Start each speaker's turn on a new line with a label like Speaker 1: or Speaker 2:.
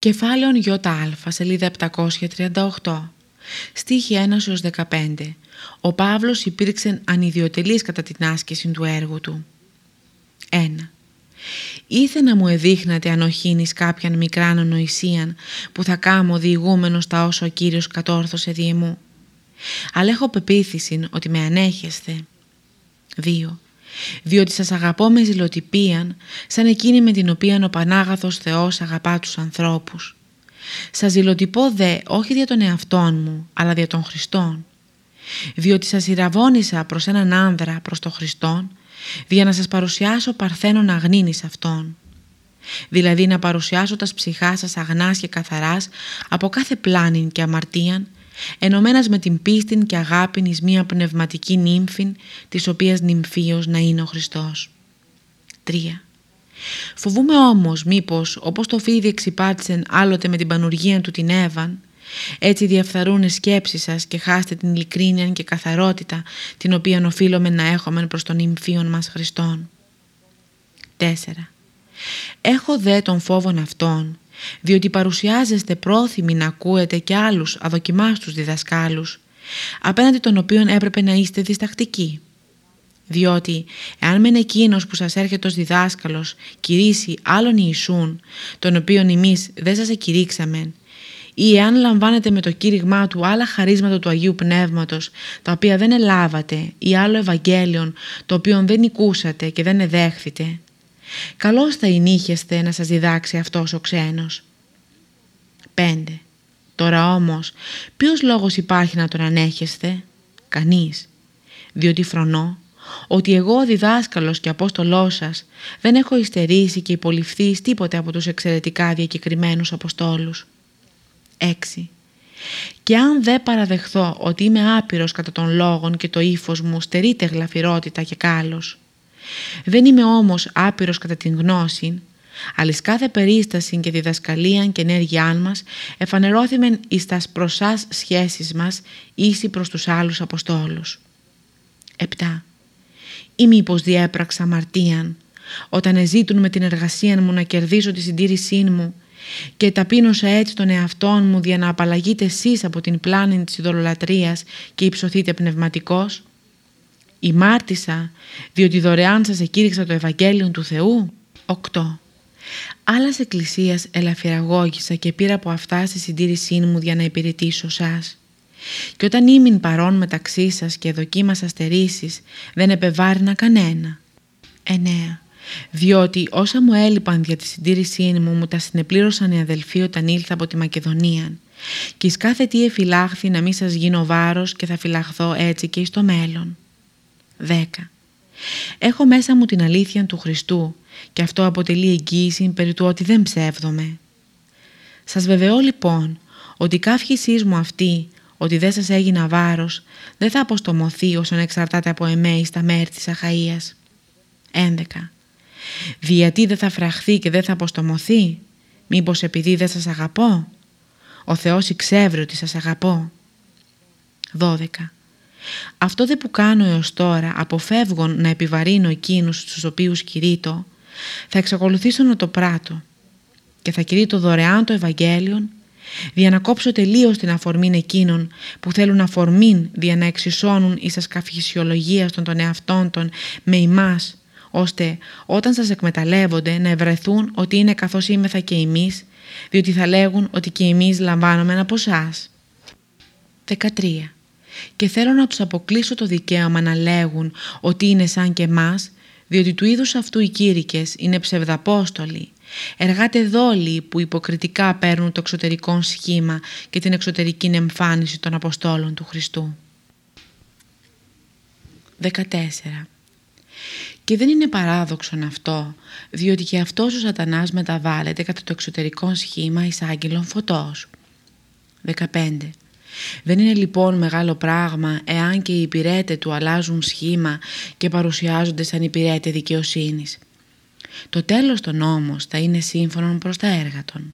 Speaker 1: Κεφάλαιον ΙΑ, σελίδα 738. Στίχη 1 15. Ο Παύλος υπήρξε ανιδιοτελής κατά την άσκηση του έργου του. 1. Ήθε να μου εδείχνατε αν οχύνεις κάποιαν μικράν ονοησίαν που θα κάμω διηγούμενος τα όσο ο Κύριος κατόρθωσε δι' μου. Αλλά έχω πεποίθηση ότι με ανέχεστε. 2 διότι σας αγαπώ με ζηλοτυπίαν, σαν εκείνη με την οποία ο Πανάγαθος Θεός αγαπά τους ανθρώπους. Σας ζηλοτυπώ δε όχι δια των εαυτών μου, αλλά δια των Χριστών. Διότι σας ηραβώνησα προς έναν άνδρα προς τον Χριστόν, για να σας παρουσιάσω παρθένον αγνήνης Αυτόν. Δηλαδή να παρουσιάσω τας ψυχάς σας αγνάς και καθαράς από κάθε πλάνην και αμαρτίαν ενωμένας με την πίστη και αγάπη εις μία πνευματική νύμφην, της οποίας νυμφίος να είναι ο Χριστός. 3. Φοβούμαι όμως μήπως όπως το φίδι εξυπάτησεν άλλοτε με την πανουργία του την Εύαν, έτσι διαφθαρούν οι σκέψεις σας και χάστε την ειλικρίνεια και καθαρότητα την οποία οφείλουμε να έχουμε προς τον νυμφίον μας Χριστόν. 4. Έχω δε τον φόβον αυτόν διότι παρουσιάζεστε πρόθυμοι να ακούετε και άλλους αδοκιμάστους διδασκάλους, απέναντι των οποίων έπρεπε να είστε διστακτικοί. Διότι, εάν μεν εκείνος που σας έρχεται ως διδάσκαλος κηρύσει άλλον Ιησούν, τον οποίον εμείς δεν σας εκηρύξαμε, ή εάν λαμβάνετε με το κήρυγμά του άλλα χαρίσματα του Αγίου Πνεύματος, τα οποία δεν ελάβατε, ή άλλο Ευαγγέλιον, το οποίο δεν ακούσατε και δεν εδέχθητε, Καλώς θα ενήχεστε να σας διδάξει αυτός ο ξένος. 5. Τώρα όμως, ποιος λόγος υπάρχει να τον ανέχεστε; Κανείς. Διότι φρονώ ότι εγώ ο διδάσκαλος και απόστολός σας δεν έχω υστερήσει και υποληφθείς τίποτε από τους εξαιρετικά διακεκριμένους αποστόλους. 6. Και αν δεν παραδεχθώ ότι είμαι άπειρος κατά των λόγων και το ύφος μου στερείται γλαφυρότητα και κάλος, δεν είμαι όμως άπειρος κατά την γνώση, αλλά κάθε περίσταση και διδασκαλία και ενέργειά μας εφανερώθημεν εις τας προσάς σχέσεις μας ίση προς τους άλλους Αποστόλους. 7. Ή μήπως διέπραξα αμαρτίαν, όταν εζήτουν με την εργασία μου να κερδίσω τη συντήρησή μου και ταπείνωσα έτσι τον εαυτόν μου για να απαλλαγείτε εσείς από την πλάνη της ειδωλολατρίας και υψωθείτε πνευματικός, Ημάρτησα διότι δωρεάν σας εκήρυξα το Ευαγγέλιο του Θεού. 8. Άλλας εκκλησίας ελαφυραγώγησα και πήρα από αυτά στη συντήρησή μου για να υπηρετήσω σας. Και όταν ήμουν παρόν μεταξύ σας και δοκίμασα στερήσεις, δεν επεβάρυνα κανένα. 9. Διότι όσα μου έλειπαν για τη συντήρησή μου μου τα συνεπλήρωσαν οι αδελφοί όταν ήλθα από τη Μακεδονία και εις κάθε τι εφυλάχθη να μην σας γίνω βάρος και θα φυλαχθώ έτσι και εις το μέλλον. 10. Έχω μέσα μου την αλήθεια του Χριστού και αυτό αποτελεί εγγύηση περί του ότι δεν ψεύδομαι. Σας βεβαιώ λοιπόν ότι η μου αυτή ότι δεν σας έγινα βάρος δεν θα αποστομωθεί όσον εξαρτάται από εμές στα μέρη της Αχαΐας. 11. Γιατί δεν θα φραχθεί και δεν θα αποστομωθεί, μήπως επειδή δεν σας αγαπώ; Ο Θεός εξεύρει ότι σας αγαπώ. 12. Αυτό δε που κάνω έως τώρα, αποφεύγων να επιβαρύνω εκείνους στους οποίους κηρύττω, θα εξακολουθήσω να το πράττω και θα κηρύττω δωρεάν το Ευαγγέλιο για να κόψω τελείως την αφορμήν εκείνων που θέλουν αφορμήν για να εξισώνουν εις σας καφυσιολογίας των, των εαυτών των με ημάς, ώστε όταν σας εκμεταλλεύονται να ευρεθούν ότι είναι καθώς είμεθα και εμείς, διότι θα λέγουν ότι και εμείς λαμβάνομαι από εσάς. 13 και θέλω να τους αποκλείσω το δικαίωμα να λέγουν ότι είναι σαν και εμάς, διότι του είδους αυτού οι κήρυκες είναι ψευδαπόστολοι, εργάτε δόλοι που υποκριτικά παίρνουν το εξωτερικό σχήμα και την εξωτερική εμφάνιση των Αποστόλων του Χριστού. 14. Και δεν είναι παράδοξον αυτό, διότι και αυτός ο σατανάς μεταβάλλεται κατά το εξωτερικό σχήμα εις άγγελον φωτός. 15. Δεν είναι λοιπόν μεγάλο πράγμα εάν και οι υπηρέτε του αλλάζουν σχήμα και παρουσιάζονται σαν υπηρέτε δικαιοσύνης. Το τέλος των όμως θα είναι σύμφωνο προς τα έργα των.